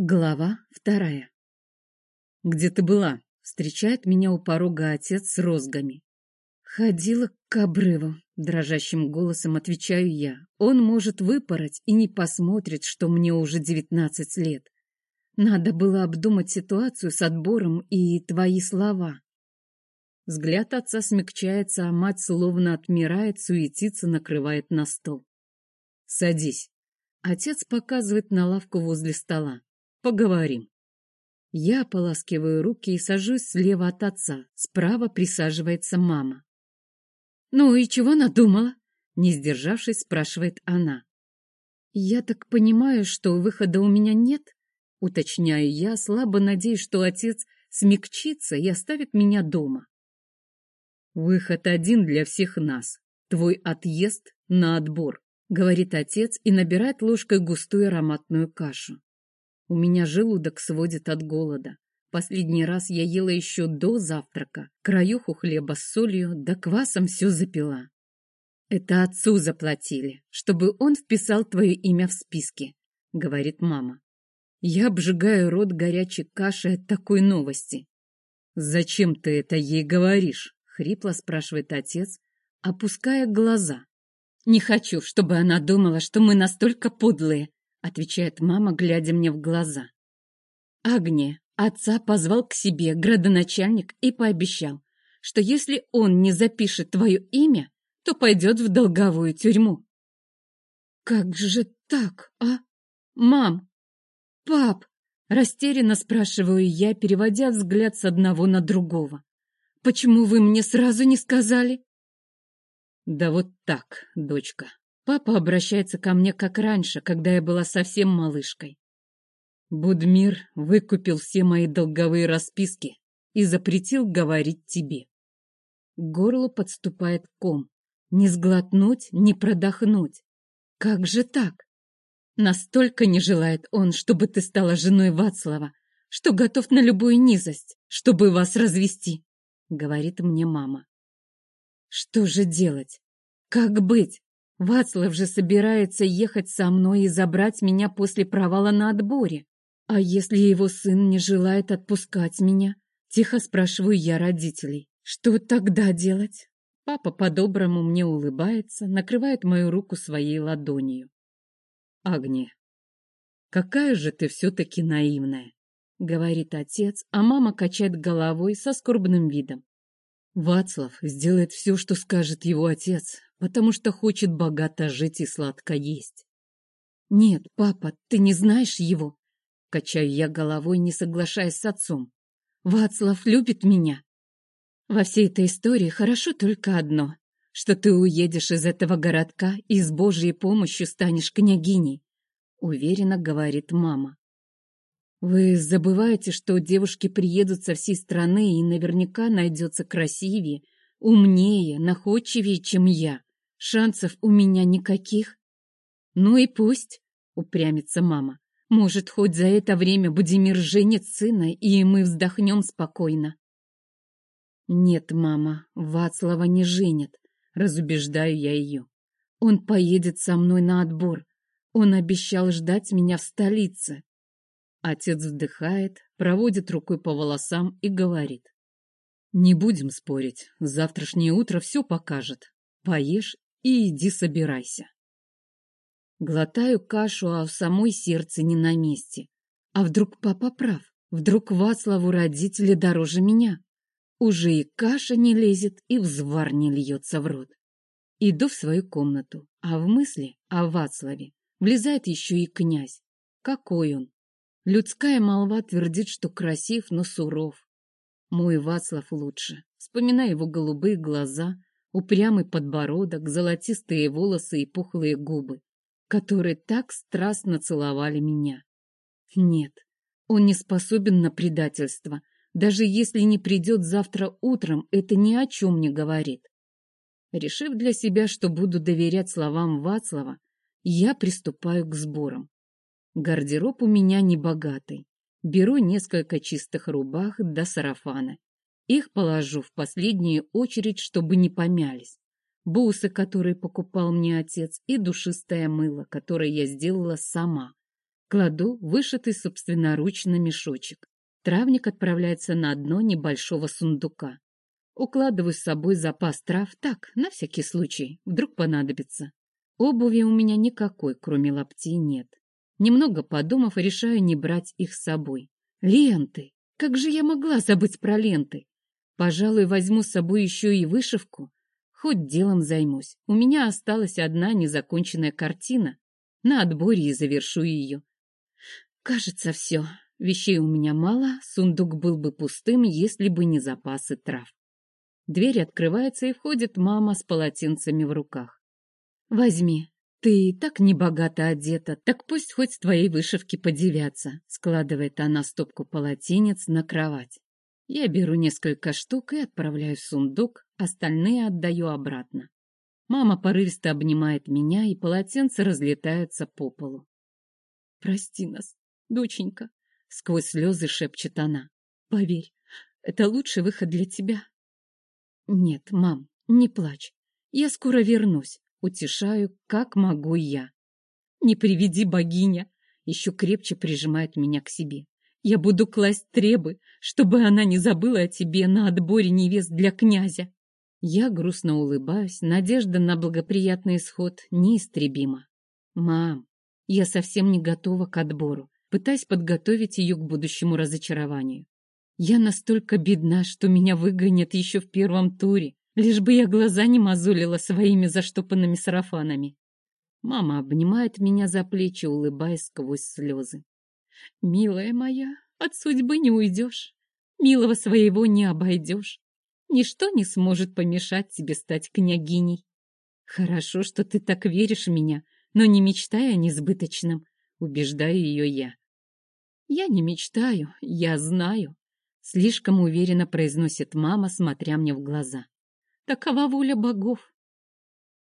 Глава вторая. «Где ты была?» — встречает меня у порога отец с розгами. «Ходила к обрыву», — дрожащим голосом отвечаю я. «Он может выпороть и не посмотрит, что мне уже девятнадцать лет. Надо было обдумать ситуацию с отбором и твои слова». Взгляд отца смягчается, а мать словно отмирает, суетится, накрывает на стол. «Садись». Отец показывает на лавку возле стола. Поговорим. Я поласкиваю руки и сажусь слева от отца. Справа присаживается мама. «Ну и чего надумала?» Не сдержавшись, спрашивает она. «Я так понимаю, что выхода у меня нет?» Уточняю я, слабо надеюсь, что отец смягчится и оставит меня дома. «Выход один для всех нас. Твой отъезд на отбор», — говорит отец и набирает ложкой густую ароматную кашу. У меня желудок сводит от голода. Последний раз я ела еще до завтрака. Краюху хлеба с солью, да квасом все запила. Это отцу заплатили, чтобы он вписал твое имя в списки, говорит мама. Я обжигаю рот горячей кашей от такой новости. Зачем ты это ей говоришь? Хрипло спрашивает отец, опуская глаза. Не хочу, чтобы она думала, что мы настолько подлые, — отвечает мама, глядя мне в глаза. Агния, отца позвал к себе градоначальник и пообещал, что если он не запишет твое имя, то пойдет в долговую тюрьму. «Как же так, а? Мам! Пап!» Растерянно спрашиваю я, переводя взгляд с одного на другого. «Почему вы мне сразу не сказали?» «Да вот так, дочка», Папа обращается ко мне как раньше, когда я была совсем малышкой. Будмир выкупил все мои долговые расписки и запретил говорить тебе. К горлу подступает ком. Не сглотнуть, не продохнуть. Как же так? Настолько не желает он, чтобы ты стала женой Вацлава, что готов на любую низость, чтобы вас развести, — говорит мне мама. Что же делать? Как быть? Вацлав же собирается ехать со мной и забрать меня после провала на отборе. А если его сын не желает отпускать меня? Тихо спрашиваю я родителей. Что тогда делать? Папа по-доброму мне улыбается, накрывает мою руку своей ладонью. Агния, какая же ты все-таки наивная, говорит отец, а мама качает головой со скорбным видом. Вацлав сделает все, что скажет его отец, потому что хочет богато жить и сладко есть. Нет, папа, ты не знаешь его. Качаю я головой, не соглашаясь с отцом. Вацлав любит меня. Во всей этой истории хорошо только одно, что ты уедешь из этого городка и с Божьей помощью станешь княгиней, уверенно говорит мама. Вы забываете, что девушки приедут со всей страны и наверняка найдется красивее, умнее, находчивее, чем я. Шансов у меня никаких. Ну и пусть, упрямится мама. Может, хоть за это время Будимир женит сына, и мы вздохнем спокойно. Нет, мама, Вацлава не женит, разубеждаю я ее. Он поедет со мной на отбор. Он обещал ждать меня в столице. Отец вздыхает, проводит рукой по волосам и говорит. Не будем спорить, завтрашнее утро все покажет. Поешь и иди собирайся. Глотаю кашу, а в самой сердце не на месте. А вдруг папа прав? Вдруг Вацлаву родители дороже меня? Уже и каша не лезет, и взвар не льется в рот. Иду в свою комнату, а в мысли о Вацлаве влезает еще и князь. Какой он? Людская молва твердит, что красив, но суров. Мой Вацлав лучше. Вспоминаю его голубые глаза, упрямый подбородок, золотистые волосы и пухлые губы, которые так страстно целовали меня. Нет, он не способен на предательство. Даже если не придет завтра утром, это ни о чем не говорит. Решив для себя, что буду доверять словам Вацлава, я приступаю к сборам. Гардероб у меня небогатый. Беру несколько чистых рубах до сарафана их положу в последнюю очередь, чтобы не помялись. Бусы, которые покупал мне отец, и душистое мыло, которое я сделала сама. Кладу вышитый собственноручно мешочек. Травник отправляется на дно небольшого сундука. Укладываю с собой запас трав так, на всякий случай, вдруг понадобится. Обуви у меня никакой, кроме лаптей, нет. Немного подумав, решаю не брать их с собой. Ленты! Как же я могла забыть про ленты? Пожалуй, возьму с собой еще и вышивку. Хоть делом займусь. У меня осталась одна незаконченная картина. На отборе завершу ее. Кажется, все. Вещей у меня мало, сундук был бы пустым, если бы не запасы трав. Дверь открывается, и входит мама с полотенцами в руках. «Возьми. Ты и так небогато одета, так пусть хоть твоей вышивки подивятся», складывает она стопку полотенец на кровать. Я беру несколько штук и отправляю в сундук, остальные отдаю обратно. Мама порывисто обнимает меня, и полотенца разлетаются по полу. «Прости нас, доченька», — сквозь слезы шепчет она. «Поверь, это лучший выход для тебя». «Нет, мам, не плачь. Я скоро вернусь. Утешаю, как могу я». «Не приведи богиня!» Еще крепче прижимает меня к себе. «Я буду класть требы, чтобы она не забыла о тебе на отборе невест для князя». Я грустно улыбаюсь, надежда на благоприятный исход неистребима. «Мам, я совсем не готова к отбору пытаясь подготовить ее к будущему разочарованию. Я настолько бедна, что меня выгонят еще в первом туре, лишь бы я глаза не мозолила своими заштопанными сарафанами. Мама обнимает меня за плечи, улыбаясь сквозь слезы. «Милая моя, от судьбы не уйдешь, милого своего не обойдешь. Ничто не сможет помешать тебе стать княгиней. Хорошо, что ты так веришь в меня, но не мечтай о несбыточном, убеждаю ее я. «Я не мечтаю, я знаю», — слишком уверенно произносит мама, смотря мне в глаза. «Такова воля богов.